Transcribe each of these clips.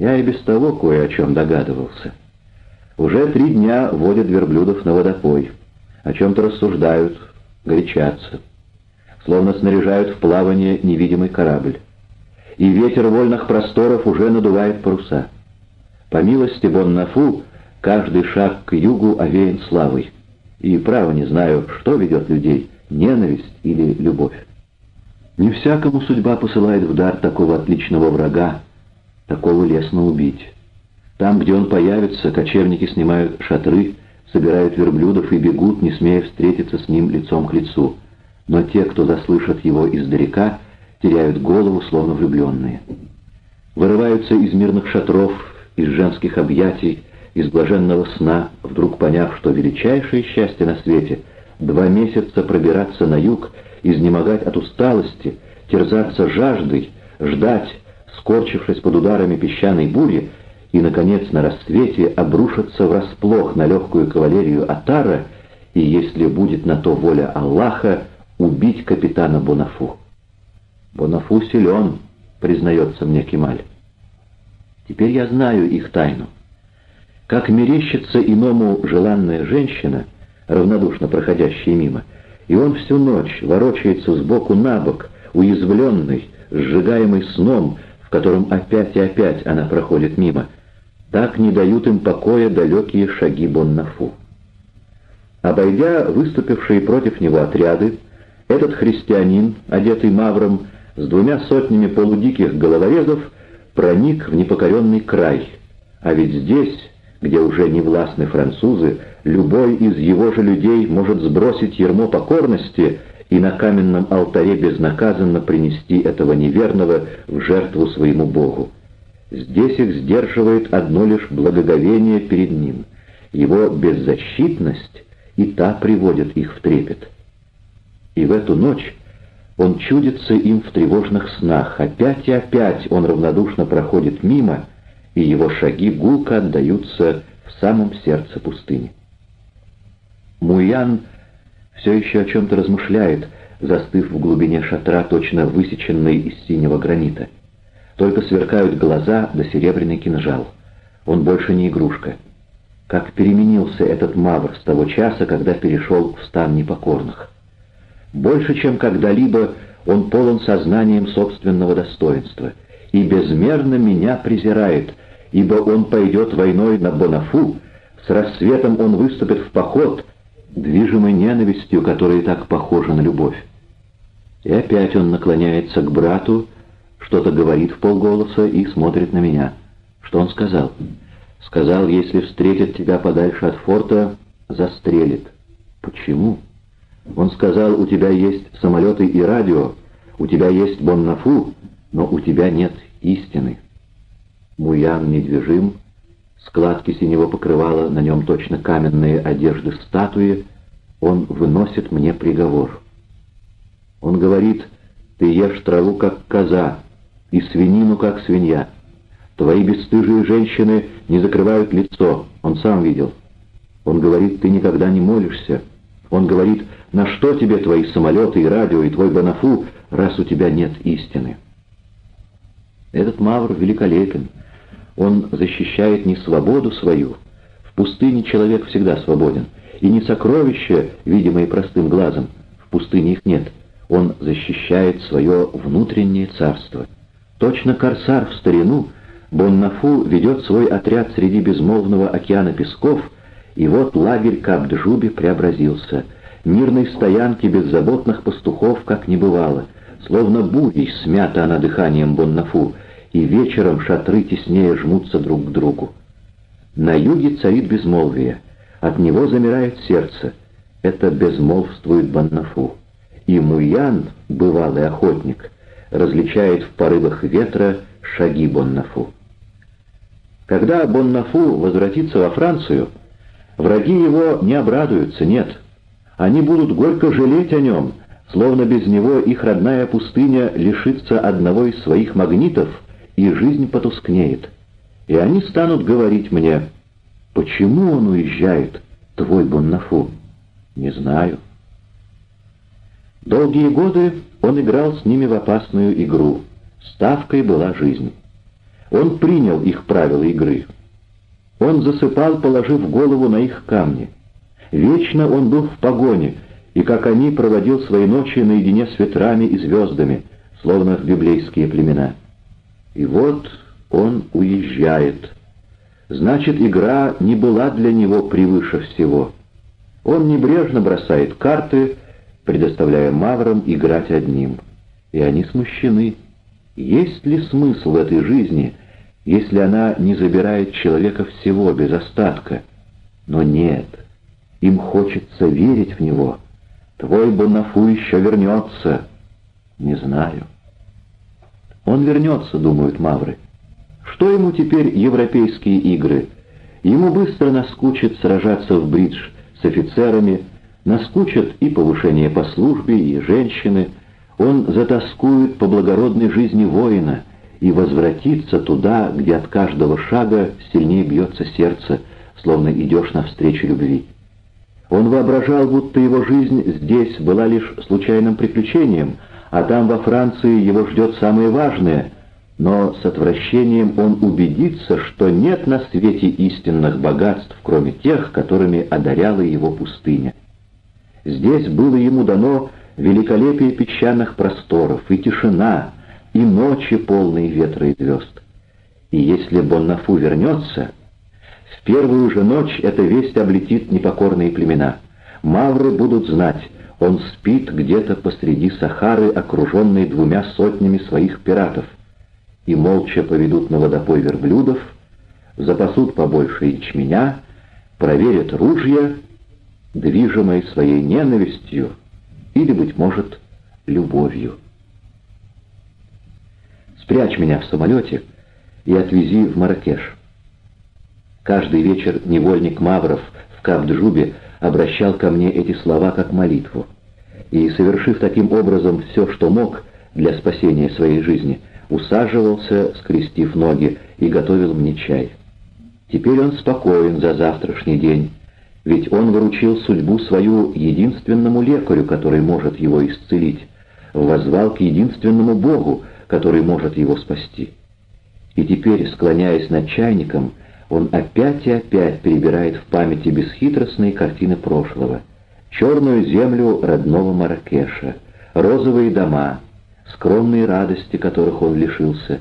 Я и без того кое о чем догадывался. Уже три дня водят верблюдов на водопой. О чем-то рассуждают, горячатся. Словно снаряжают в плавание невидимый корабль. И ветер вольных просторов уже надувает паруса. По милости Боннафу, каждый шаг к югу овеян славой. И право не знаю, что ведет людей, ненависть или любовь. Не всякому судьба посылает в дар такого отличного врага, такого лестно убить. Там, где он появится, кочевники снимают шатры, собирают верблюдов и бегут, не смея встретиться с ним лицом к лицу. Но те, кто заслышат его издалека, теряют голову, словно влюбленные. Вырываются из мирных шатров, из женских объятий, из блаженного сна, вдруг поняв, что величайшее счастье на свете — два месяца пробираться на юг, изнемогать от усталости, терзаться жаждой, ждать, скорчившись под ударами песчаной бури, и, наконец, на рассвете обрушиться врасплох на легкую кавалерию Атара и, если будет на то воля Аллаха, убить капитана Бонафу. Бонафу силен, признается мне Кемаль. Теперь я знаю их тайну. Как мерещится иному желанная женщина, равнодушно проходящая мимо, и он всю ночь ворочается сбоку на бок, уязвленный, сжигаемый сном, в котором опять и опять она проходит мимо. Так не дают им покоя далекие шаги Боннафу. Обойдя выступившие против него отряды, этот христианин, одетый мавром, с двумя сотнями полудиких головорезов, проник в непокоренный край. А ведь здесь, где уже не властны французы, любой из его же людей может сбросить ермо покорности и на каменном алтаре безнаказанно принести этого неверного в жертву своему Богу. Здесь их сдерживает одно лишь благоговение перед ним, его беззащитность, и та приводит их в трепет. И в эту ночь он чудится им в тревожных снах, опять и опять он равнодушно проходит мимо, и его шаги гулко отдаются в самом сердце пустыни. Муян все еще о чем-то размышляет, застыв в глубине шатра, точно высеченной из синего гранита. Только сверкают глаза да серебряный кинжал. Он больше не игрушка. Как переменился этот мавр с того часа, когда перешел в стан непокорных. Больше, чем когда-либо, он полон сознанием собственного достоинства и безмерно меня презирает, ибо он пойдет войной на Бонафу, с рассветом он выступит в поход, движимой ненавистью, которая так похожа на любовь. И опять он наклоняется к брату, что-то говорит в полголоса и смотрит на меня. Что он сказал? Сказал, если встретит тебя подальше от форта, застрелит. Почему? Он сказал, у тебя есть самолеты и радио, у тебя есть Боннафу, но у тебя нет истины. Муян недвижим, складки синего покрывала, на нем точно каменные одежды статуи, он выносит мне приговор. Он говорит, ты ешь траву, как коза, и свинину, как свинья. Твои бесстыжие женщины не закрывают лицо, он сам видел. Он говорит, ты никогда не молишься. Он говорит, на что тебе твои самолеты и радио, и твой Бонафу, раз у тебя нет истины? Этот Мавр великолепен. Он защищает не свободу свою. В пустыне человек всегда свободен. И не сокровища, видимые простым глазом. В пустыне их нет. Он защищает свое внутреннее царство. Точно корсар в старину, Боннафу ведет свой отряд среди безмолвного океана песков, и вот лагерь Кабджуби преобразился — Мирной стоянки беззаботных пастухов как не бывало. Словно бурей смята она дыханием Боннафу, и вечером шатры теснее жмутся друг к другу. На юге царит безмолвие. От него замирает сердце. Это безмолвствует Боннафу. И Муян, бывалый охотник, различает в порывах ветра шаги Боннафу. Когда Боннафу возвратится во Францию, враги его не обрадуются, нет — они будут горько жалеть о нем, словно без него их родная пустыня лишится одного из своих магнитов, и жизнь потускнеет. И они станут говорить мне, почему он уезжает, твой Боннафу? Не знаю. Долгие годы он играл с ними в опасную игру. Ставкой была жизнь. Он принял их правила игры. Он засыпал, положив голову на их камни. Вечно он был в погоне, и, как они, проводил свои ночи наедине с ветрами и звездами, словно в библейские племена. И вот он уезжает. Значит, игра не была для него превыше всего. Он небрежно бросает карты, предоставляя маврам играть одним. И они смущены. Есть ли смысл в этой жизни, если она не забирает человека всего без остатка? Но нет, им хочется верить в него. Твой Бонафу еще вернется. Не знаю. Он вернется, думают мавры. Что ему теперь европейские игры? Ему быстро наскучит сражаться в бридж с офицерами, наскучат и повышение по службе, и женщины. Он затаскует по благородной жизни воина и возвратится туда, где от каждого шага сильнее бьется сердце, словно идешь навстречу любви. Он воображал, будто его жизнь здесь была лишь случайным приключением, а там во Франции его ждет самое важное — но с отвращением он убедится, что нет на свете истинных богатств, кроме тех, которыми одаряла его пустыня. Здесь было ему дано великолепие песчаных просторов, и тишина, и ночи, полные ветра и звезд. И если Боннафу вернется, в первую же ночь эта весть облетит непокорные племена. Мавры будут знать, он спит где-то посреди Сахары, окруженный двумя сотнями своих пиратов — и молча поведут на водопой верблюдов, запасут побольше ячменя, проверят ружья, движимые своей ненавистью или, быть может, любовью. Спрячь меня в самолете и отвези в Маракеш. Каждый вечер невольник Мавров в Кабджубе обращал ко мне эти слова как молитву. И, совершив таким образом все, что мог для спасения своей жизни, усаживался, скрестив ноги, и готовил мне чай. Теперь он спокоен за завтрашний день, ведь он выручил судьбу свою единственному лекарю, который может его исцелить, возвал к единственному Богу, который может его спасти. И теперь, склоняясь над чайником, он опять и опять перебирает в памяти бесхитростные картины прошлого. Черную землю родного Маракеша, розовые дома — скромные радости, которых он лишился.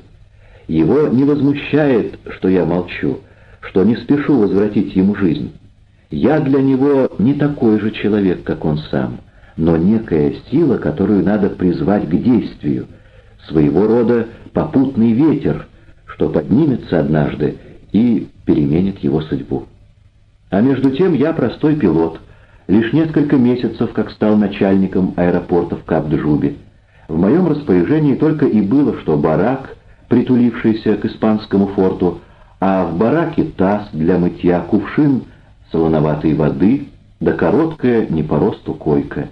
Его не возмущает, что я молчу, что не спешу возвратить ему жизнь. Я для него не такой же человек, как он сам, но некая сила, которую надо призвать к действию, своего рода попутный ветер, что поднимется однажды и переменит его судьбу. А между тем я простой пилот, лишь несколько месяцев как стал начальником аэропорта в Кабджубе. В моем распоряжении только и было, что барак, притулившийся к испанскому форту, а в бараке таз для мытья, кувшин солоноватой воды, да короткая не по росту койка.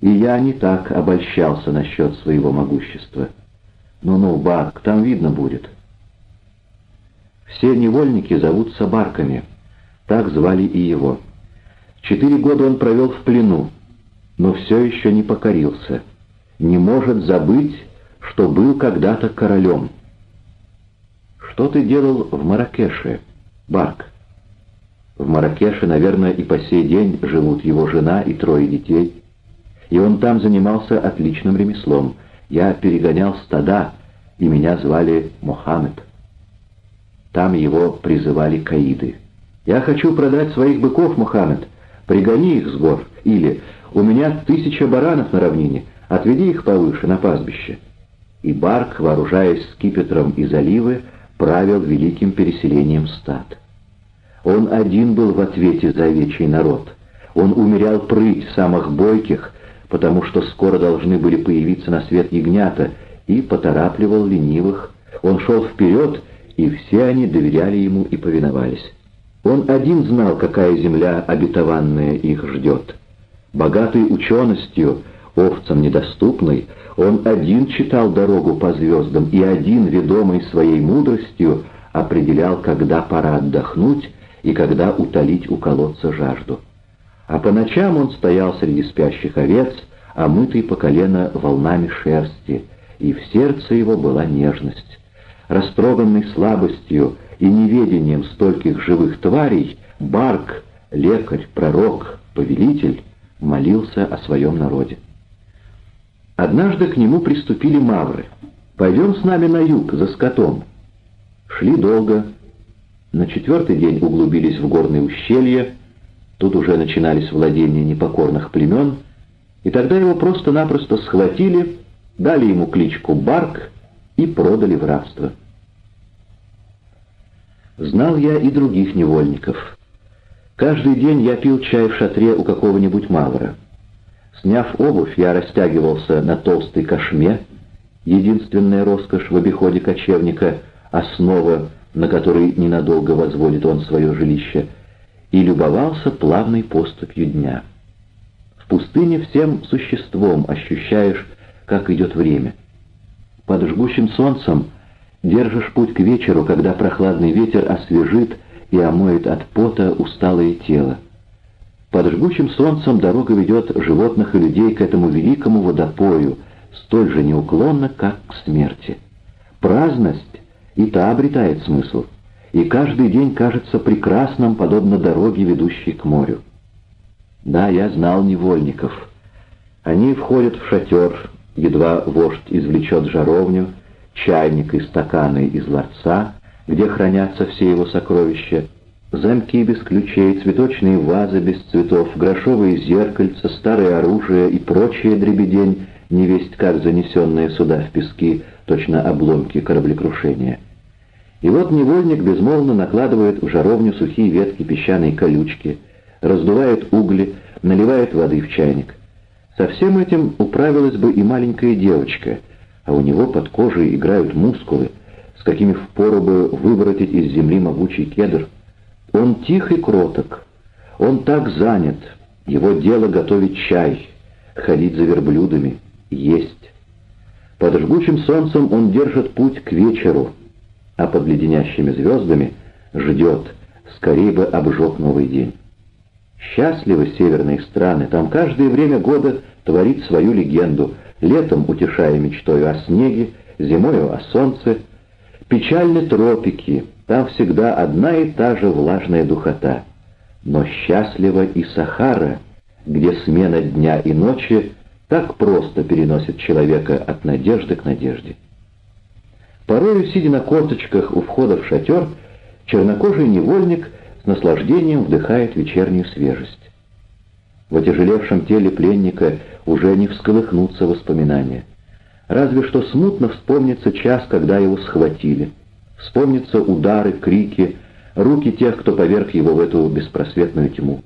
И я не так обольщался насчет своего могущества. Ну-ну, Барк, там видно будет. Все невольники зовутся Барками, так звали и его. Четыре года он провел в плену, но все еще не покорился — не может забыть, что был когда-то королем. Что ты делал в Маракеше, Барк? В Маракеше, наверное, и по сей день живут его жена и трое детей. И он там занимался отличным ремеслом. Я перегонял стада, и меня звали Мохаммед. Там его призывали каиды. «Я хочу продать своих быков, Мухаммед. Пригони их с гор». Или «У меня тысяча баранов на равнине. Отведи их повыше, на пастбище». И Барк, вооружаясь скипетром из оливы, правил великим переселением стад. Он один был в ответе за овечий народ. Он умерял прыть самых бойких, потому что скоро должны были появиться на свет ягнята, и поторапливал ленивых. Он шел вперед, и все они доверяли ему и повиновались. Он один знал, какая земля обетованная их ждет. Богатый ученостью, овцам недоступный, он один читал дорогу по звездам и один, ведомый своей мудростью, определял, когда пора отдохнуть и когда утолить у колодца жажду. А по ночам он стоял среди спящих овец, омытый по колено волнами шерсти, и в сердце его была нежность. Растроганный слабостью и неведением стольких живых тварей, Барк, лекарь, пророк, повелитель, молился о своем народе. Однажды к нему приступили мавры. «Пойдем с нами на юг, за скотом». Шли долго. На четвертый день углубились в горные ущелья. Тут уже начинались владения непокорных племен. И тогда его просто-напросто схватили, дали ему кличку Барк и продали в рабство. Знал я и других невольников. Каждый день я пил чай в шатре у какого-нибудь мавра. Сняв обувь, я растягивался на толстой кошме, единственная роскошь в обиходе кочевника, основа, на которой ненадолго возводит он свое жилище, и любовался плавной поступью дня. В пустыне всем существом ощущаешь, как идет время. Под жгущим солнцем держишь путь к вечеру, когда прохладный ветер освежит и омоет от пота усталое тело. Под жгучим солнцем дорога ведет животных и людей к этому великому водопою, столь же неуклонно, как к смерти. Праздность и та обретает смысл, и каждый день кажется прекрасным, подобно дороге, ведущей к морю. Да, я знал невольников. Они входят в шатер, едва вождь извлечет жаровню, чайник и стаканы из ларца, где хранятся все его сокровища, Замки без ключей, цветочные вазы без цветов, грошовые зеркальца, старое оружие и прочее дребедень, невесть как занесенные сюда в пески, точно обломки кораблекрушения. И вот невольник безмолвно накладывает в жаровню сухие ветки песчаной колючки, раздувает угли, наливает воды в чайник. Со всем этим управилась бы и маленькая девочка, а у него под кожей играют мускулы, с какими впору бы выворотить из земли могучий кедр. Он тих и кроток. Он так занят. Его дело готовить чай, ходить за верблюдами, есть. Под жгучим солнцем он держит путь к вечеру, а под леденящими звездами ждет, скорее бы обжег новый день. Счастливы северные страны, там каждое время года творит свою легенду, летом утешая мечтою о снеге, зимою о солнце. Печальны тропики, там всегда одна и та же влажная духота. Но счастлива и Сахара, где смена дня и ночи так просто переносит человека от надежды к надежде. Порою, сидя на корточках у входа в шатер, чернокожий невольник наслаждением вдыхает вечернюю свежесть. В отяжелевшем теле пленника уже не всколыхнутся воспоминания. Разве что смутно вспомнится час, когда его схватили — Вспомнятся удары, крики, руки тех, кто поверг его в эту беспросветную тьму.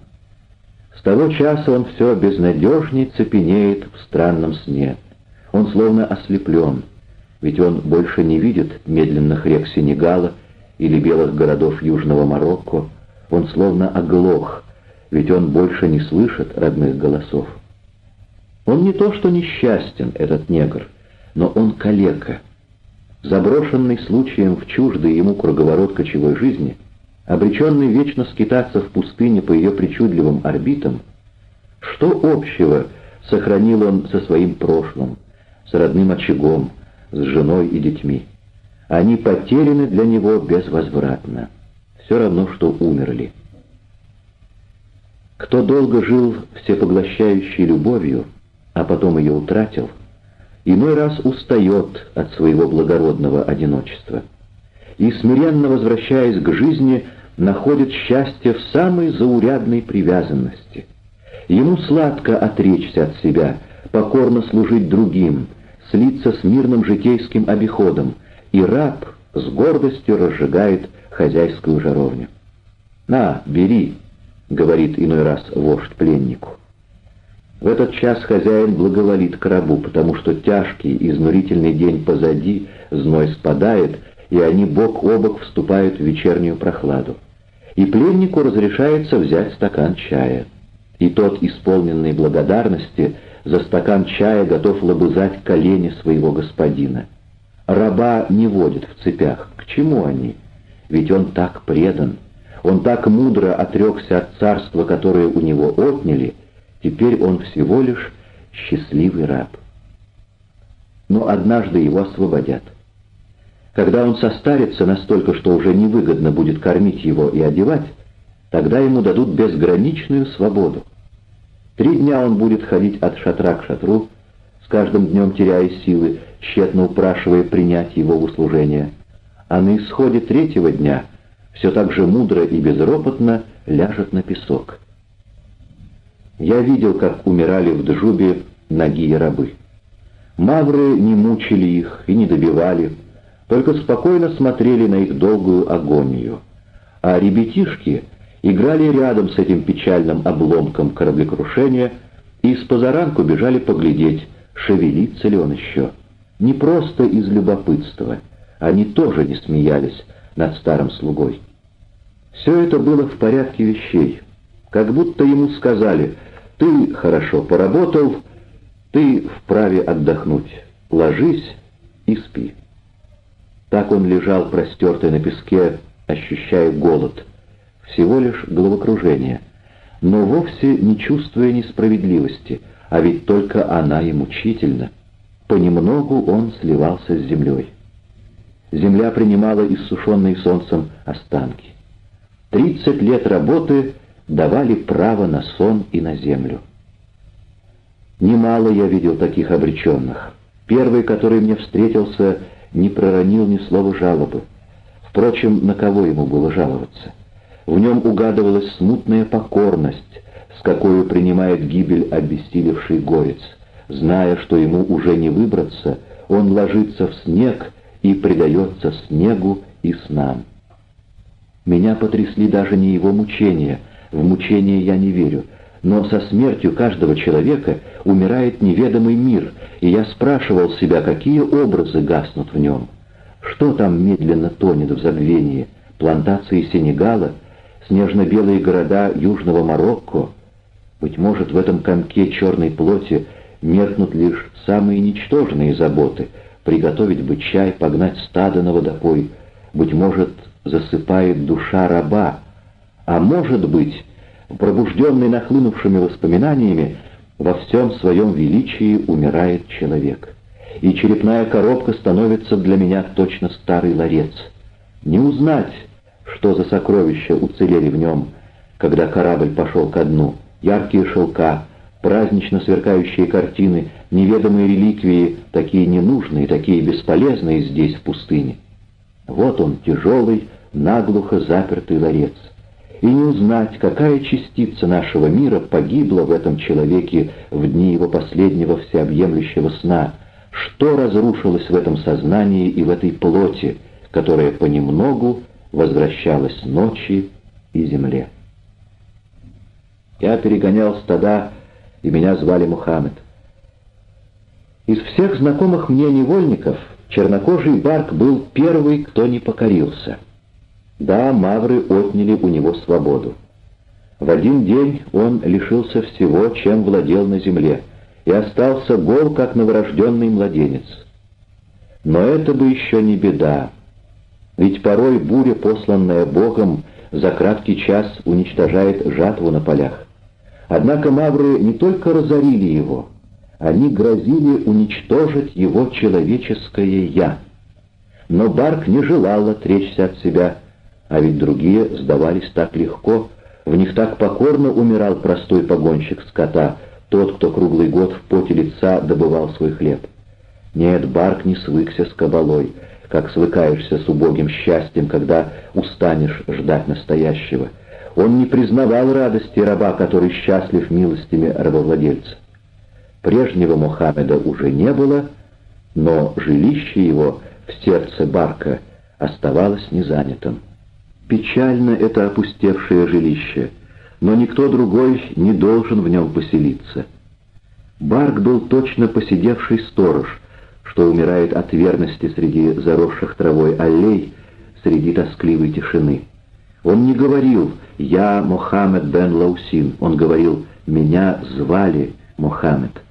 С того часа он все безнадежней цепенеет в странном сне. Он словно ослеплен, ведь он больше не видит медленных рек Сенегала или белых городов Южного Марокко. Он словно оглох, ведь он больше не слышит родных голосов. Он не то что несчастен, этот негр, но он калека — заброшенный случаем в чуждый ему круговорот кочевой жизни, обреченный вечно скитаться в пустыне по ее причудливым орбитам, что общего сохранил он со своим прошлым, с родным очагом, с женой и детьми? Они потеряны для него безвозвратно, все равно, что умерли. Кто долго жил всепоглощающей любовью, а потом ее утратил — иной раз устает от своего благородного одиночества и, смиренно возвращаясь к жизни, находит счастье в самой заурядной привязанности. Ему сладко отречься от себя, покорно служить другим, слиться с мирным житейским обиходом, и раб с гордостью разжигает хозяйскую жаровню. «На, бери», — говорит иной раз вождь пленнику. В этот час хозяин благоволит к рабу, потому что тяжкий, изнурительный день позади, зной спадает, и они бок о бок вступают в вечернюю прохладу. И пленнику разрешается взять стакан чая. И тот, исполненный благодарности, за стакан чая готов лобызать колени своего господина. Раба не водит в цепях. К чему они? Ведь он так предан. Он так мудро отрекся от царства, которое у него отняли, Теперь он всего лишь счастливый раб. Но однажды его освободят. Когда он состарится настолько, что уже невыгодно будет кормить его и одевать, тогда ему дадут безграничную свободу. Три дня он будет ходить от шатра к шатру, каждым днем теряя силы, тщетно упрашивая принять его в услужение. А на исходе третьего дня все так же мудро и безропотно ляжет на песок. Я видел, как умирали в Джубе ноги рабы. Мавры не мучили их и не добивали, только спокойно смотрели на их долгую агонию. А ребятишки играли рядом с этим печальным обломком кораблекрушения и с позаранку бежали поглядеть, шевелится ли он еще. Не просто из любопытства, они тоже не смеялись над старым слугой. Все это было в порядке вещей, как будто ему сказали «Ты хорошо поработал, ты вправе отдохнуть, ложись и спи». Так он лежал простертый на песке, ощущая голод, всего лишь головокружение, но вовсе не чувствуя несправедливости, а ведь только она и мучительна. Понемногу он сливался с землей. Земля принимала иссушенные солнцем останки. Тридцать лет работы давали право на сон и на землю. Немало я видел таких обреченных. Первый, который мне встретился, не проронил ни слова жалобы. Впрочем, на кого ему было жаловаться? В нем угадывалась смутная покорность, с какой принимает гибель обессилевший горец. Зная, что ему уже не выбраться, он ложится в снег и предается снегу и снам. Меня потрясли даже не его мучения, в мучения я не верю, но со смертью каждого человека умирает неведомый мир, и я спрашивал себя, какие образы гаснут в нем. Что там медленно тонет в забвении? Плантации Сенегала? Снежно-белые города Южного Марокко? Быть может, в этом комке черной плоти меркнут лишь самые ничтожные заботы — приготовить бы чай, погнать стадо на водопой. Быть может, засыпает душа раба, а может быть, пробужденный нахлынувшими воспоминаниями, во всем своем величии умирает человек. И черепная коробка становится для меня точно старый ларец. Не узнать, что за сокровища уцелели в нем, когда корабль пошел ко дну. Яркие шелка, празднично сверкающие картины, неведомые реликвии, такие ненужные, такие бесполезные здесь, в пустыне. Вот он, тяжелый, наглухо запертый ларец и не узнать, какая частица нашего мира погибла в этом человеке в дни его последнего всеобъемлющего сна, что разрушилось в этом сознании и в этой плоти, которая понемногу возвращалась ночи и земле. Я перегонял стада, и меня звали Мухаммед. Из всех знакомых мне невольников чернокожий Барк был первый, кто не покорился — да, мавры отняли у него свободу. В один день он лишился всего, чем владел на земле, и остался гол, как новорожденный младенец. Но это бы еще не беда, ведь порой буря, посланная Богом, за краткий час уничтожает жатву на полях. Однако мавры не только разорили его, они грозили уничтожить его человеческое «я». Но Барк не желал отречься от себя, а ведь другие сдавались так легко, в них так покорно умирал простой погонщик скота, тот, кто круглый год в поте лица добывал свой хлеб. Нет, Барк не свыкся с кабалой, как свыкаешься с убогим счастьем, когда устанешь ждать настоящего. Он не признавал радости раба, который счастлив милостями рабовладельца. Прежнего Мухаммеда уже не было, но жилище его в сердце Барка оставалось незанятым. Печально это опустевшее жилище, но никто другой не должен в нем поселиться. Барк был точно посидевший сторож, что умирает от верности среди заросших травой аллей, среди тоскливой тишины. Он не говорил «Я Мохаммед бен Лаусин», он говорил «Меня звали Мохаммед».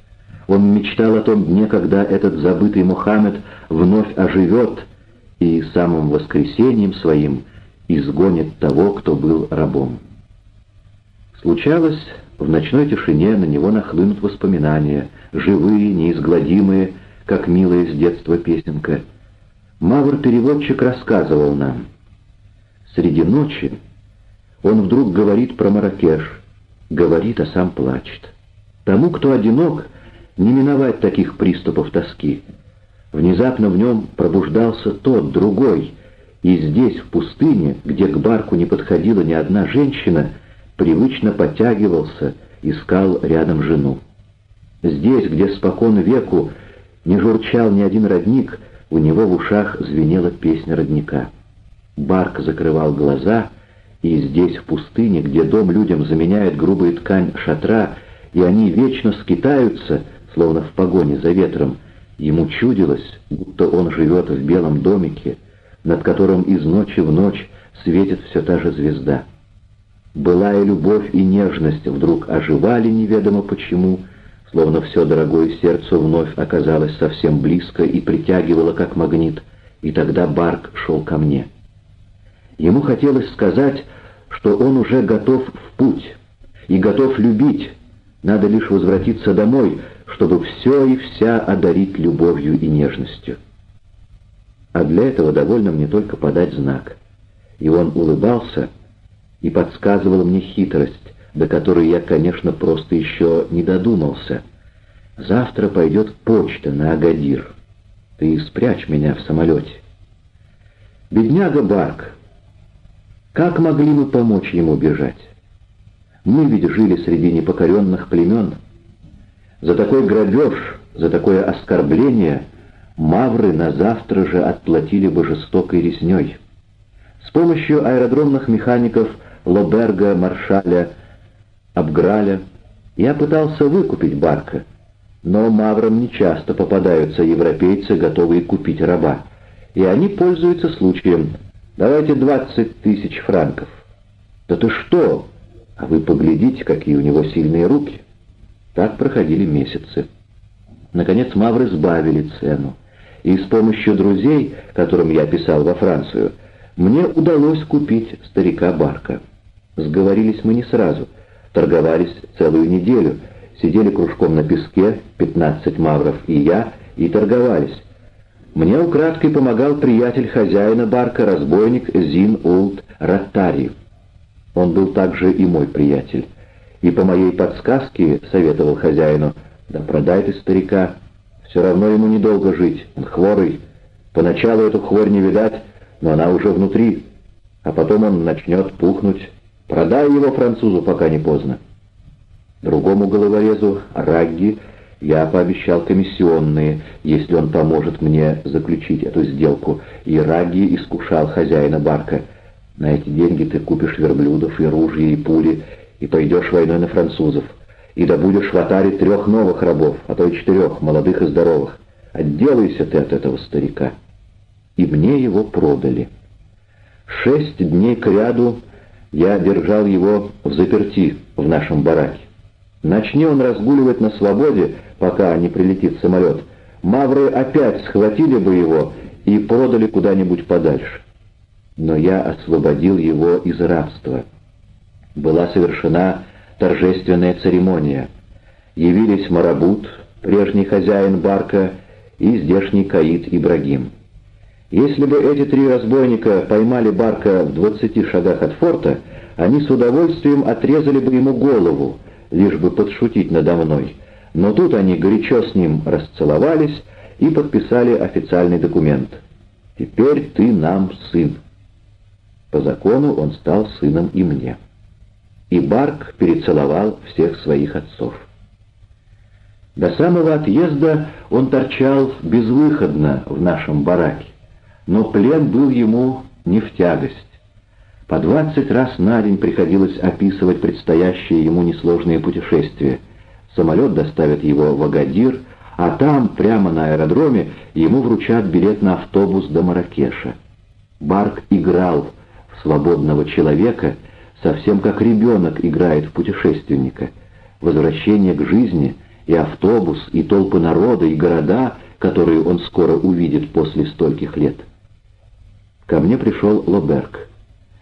Он мечтал о том дне, когда этот забытый Мухаммед вновь оживет и самым воскресением своим изгонит того, кто был рабом. Случалось, в ночной тишине на него нахлынут воспоминания, живые, неизгладимые, как милая с детства песенка. Мавр-переводчик рассказывал нам. Среди ночи он вдруг говорит про Маракеш, говорит, а сам плачет. Тому, кто одинок, не миновать таких приступов тоски. Внезапно в нем пробуждался тот, другой, и здесь, в пустыне, где к барку не подходила ни одна женщина, привычно подтягивался, искал рядом жену. Здесь, где спокон веку не журчал ни один родник, у него в ушах звенела песня родника. Барк закрывал глаза, и здесь, в пустыне, где дом людям заменяет грубая ткань шатра, и они вечно скитаются, словно в погоне за ветром, ему чудилось, будто он живет в белом домике, над которым из ночи в ночь светит все та же звезда. Былая любовь и нежность вдруг оживали неведомо почему, словно все дорогое сердцу вновь оказалось совсем близко и притягивало как магнит, и тогда Барк шел ко мне. Ему хотелось сказать, что он уже готов в путь и готов любить, надо лишь возвратиться домой, чтобы все и вся одарить любовью и нежностью. А для этого довольно мне только подать знак. И он улыбался и подсказывал мне хитрость, до которой я, конечно, просто еще не додумался. Завтра пойдет почта на Агадир. Ты спрячь меня в самолете. Бедняга Барк. Как могли мы помочь ему бежать? Мы ведь жили среди непокоренных племен. За такой грабеж, за такое оскорбление мавры на завтра же отплатили бы жестокой резней. С помощью аэродромных механиков Лоберга, Маршаля, Абграля я пытался выкупить Барка, но маврам нечасто попадаются европейцы, готовые купить раба, и они пользуются случаем. Давайте двадцать тысяч франков. «Да ты что?» А вы поглядите, какие у него сильные руки. Так проходили месяцы. Наконец мавры сбавили цену. И с помощью друзей, которым я писал во Францию, мне удалось купить старика Барка. Сговорились мы не сразу. Торговались целую неделю. Сидели кружком на песке, 15 мавров и я, и торговались. Мне украдкой помогал приятель хозяина Барка, разбойник Зин Улт Раттари. Он был также и мой приятель. И по моей подсказке советовал хозяину, да продай ты старика, все равно ему недолго жить, он хворый. Поначалу эту хворь не видать, но она уже внутри, а потом он начнет пухнуть. Продай его французу, пока не поздно. Другому головорезу, Рагги, я пообещал комиссионные, если он поможет мне заключить эту сделку, и Рагги искушал хозяина барка — на эти деньги ты купишь верблюдов и ружья, и пули, и пойдешь войной на французов, и добудешь в Атаре трех новых рабов, а то и четырех, молодых и здоровых. Отделайся ты от этого старика. И мне его продали. Шесть дней кряду я держал его в заперти в нашем бараке. Начни он разгуливать на свободе, пока не прилетит самолет, мавры опять схватили бы его и продали куда-нибудь подальше но я освободил его из рабства. Была совершена торжественная церемония. Явились Марабут, прежний хозяин барка, и здешний Каид Ибрагим. Если бы эти три разбойника поймали барка в двадцати шагах от форта, они с удовольствием отрезали бы ему голову, лишь бы подшутить надо мной. Но тут они горячо с ним расцеловались и подписали официальный документ. «Теперь ты нам сын». По закону он стал сыном и мне. И Барк перецеловал всех своих отцов. До самого отъезда он торчал безвыходно в нашем бараке, но плен был ему не в тягость. По двадцать раз на день приходилось описывать предстоящее ему несложное путешествие. Самолет доставит его в Агадир, а там, прямо на аэродроме, ему вручат билет на автобус до Маракеша. Барк играл, свободного человека, совсем как ребенок играет в путешественника. Возвращение к жизни и автобус, и толпы народа, и города, которые он скоро увидит после стольких лет. Ко мне пришел Лоберг.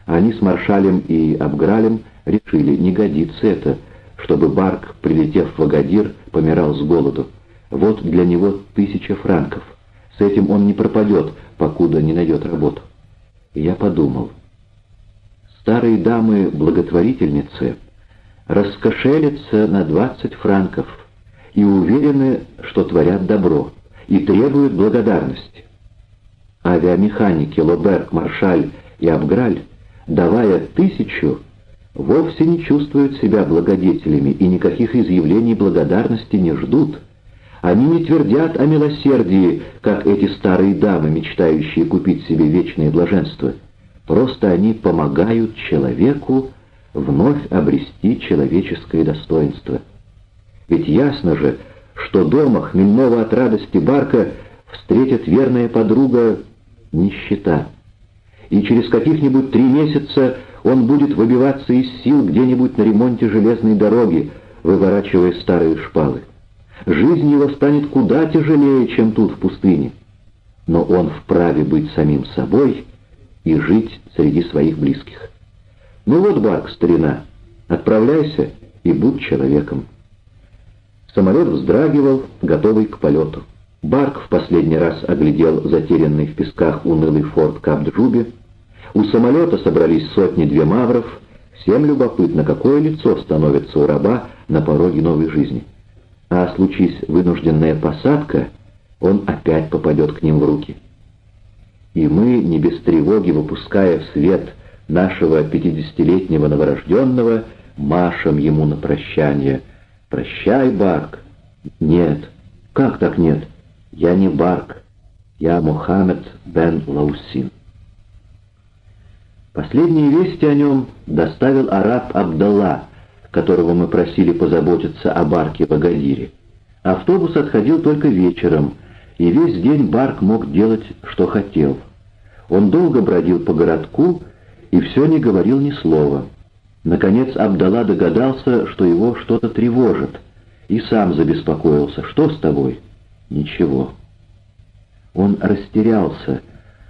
Они с Маршалем и Абгралем решили, не годится это, чтобы Барк, прилетев в Агадир, помирал с голоду. Вот для него тысяча франков. С этим он не пропадет, покуда не найдет работу. Я подумал, старые дамы-благотворительницы раскошелятся на 20 франков и уверены, что творят добро, и требуют благодарности. Авиамеханики Лоберг, Маршаль и Абграль, давая тысячу, вовсе не чувствуют себя благодетелями и никаких изъявлений благодарности не ждут. Они не твердят о милосердии, как эти старые дамы, мечтающие купить себе вечное блаженство. Просто они помогают человеку вновь обрести человеческое достоинство. Ведь ясно же, что дома хмельного от радости Барка встретит верная подруга нищета. И через каких-нибудь три месяца он будет выбиваться из сил где-нибудь на ремонте железной дороги, выворачивая старые шпалы. Жизнь его станет куда тяжелее, чем тут, в пустыне. Но он вправе быть самим собой и жить среди своих близких. Ну вот, Барк, старина, отправляйся и будь человеком. Самолет вздрагивал, готовый к полету. Барк в последний раз оглядел затерянный в песках унылый форт Кабджуби. У самолета собрались сотни-две мавров. Всем любопытно, какое лицо становится у раба на пороге новой жизни. А случись вынужденная посадка, он опять попадет к ним в руки. И мы, не без тревоги выпуская в свет нашего пятидесятилетнего новорожденного, машем ему на прощание. «Прощай, Барк!» «Нет». «Как так нет?» «Я не Барк. Я Мухаммед бен Лаусин». Последние вести о нем доставил араб Абдалла, которого мы просили позаботиться о Барке в Агадире. Автобус отходил только вечером, и весь день Барк мог делать, что хотел. Он долго бродил по городку и все не говорил ни слова. Наконец Абдалла догадался, что его что-то тревожит, и сам забеспокоился. «Что с тобой?» «Ничего». Он растерялся,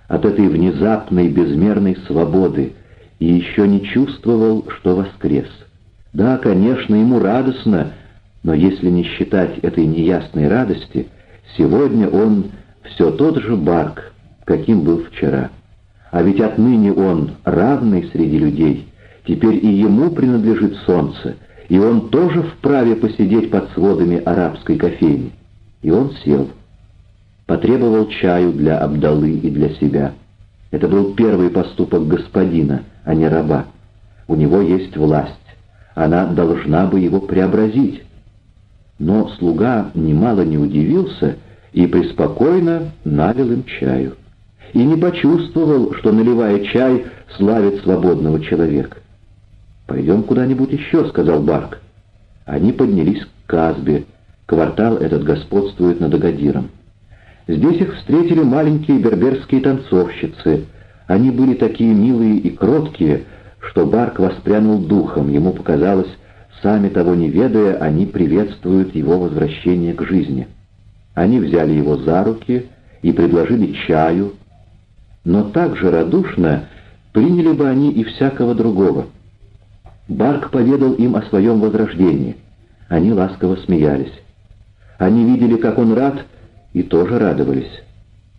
от этой внезапной безмерной свободы и еще не чувствовал, что воскрес. Да, конечно, ему радостно, но если не считать этой неясной радости, сегодня он все тот же Барк, каким был вчера. А ведь отныне он равный среди людей, теперь и ему принадлежит солнце, и он тоже вправе посидеть под сводами арабской кофейни. И он сел потребовал чаю для Абдалы и для себя. Это был первый поступок господина, а не раба. У него есть власть, она должна бы его преобразить. Но слуга немало не удивился и преспокойно налил им чаю. И не почувствовал, что, наливая чай, славит свободного человека. «Пойдем куда-нибудь еще», — сказал Барк. Они поднялись к Казбе. Квартал этот господствует над Агадиром. Здесь их встретили маленькие берберские танцовщицы. Они были такие милые и кроткие, что Барк воспрянул духом. Ему показалось, сами того не ведая, они приветствуют его возвращение к жизни. Они взяли его за руки и предложили чаю, но так же радушно приняли бы они и всякого другого. Барк поведал им о своем возрождении. Они ласково смеялись. Они видели, как он рад, и тоже радовались.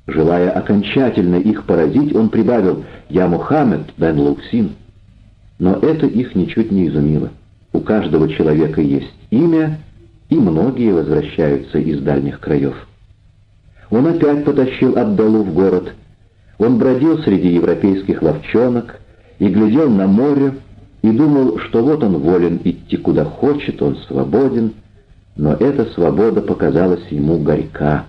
Желая окончательно их поразить, он прибавил «Я Мухаммед бен Луксин». Но это их ничуть не изумило. У каждого человека есть имя, и многие возвращаются из дальних краев. Он опять потащил Абдалу в город. Он бродил среди европейских ловчонок и глядел на море, и думал, что вот он волен идти куда хочет, он свободен, но эта свобода показалась ему горька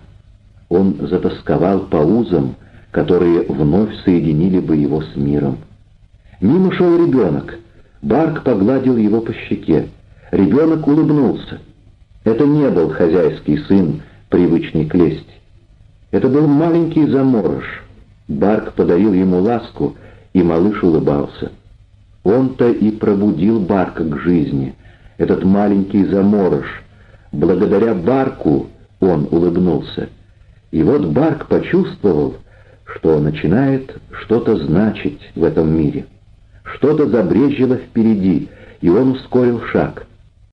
он затасковал по узам, которые вновь соединили бы его с миром. Мимо шел ребенок. Барк погладил его по щеке. Ребенок улыбнулся. Это не был хозяйский сын, привычный к лести. Это был маленький заморож. Барк подарил ему ласку, и малыш улыбался. Он-то и пробудил Барка к жизни, этот маленький заморож. Благодаря Барку он улыбнулся. И вот Барк почувствовал, что начинает что-то значить в этом мире. Что-то забрежило впереди, и он ускорил шаг.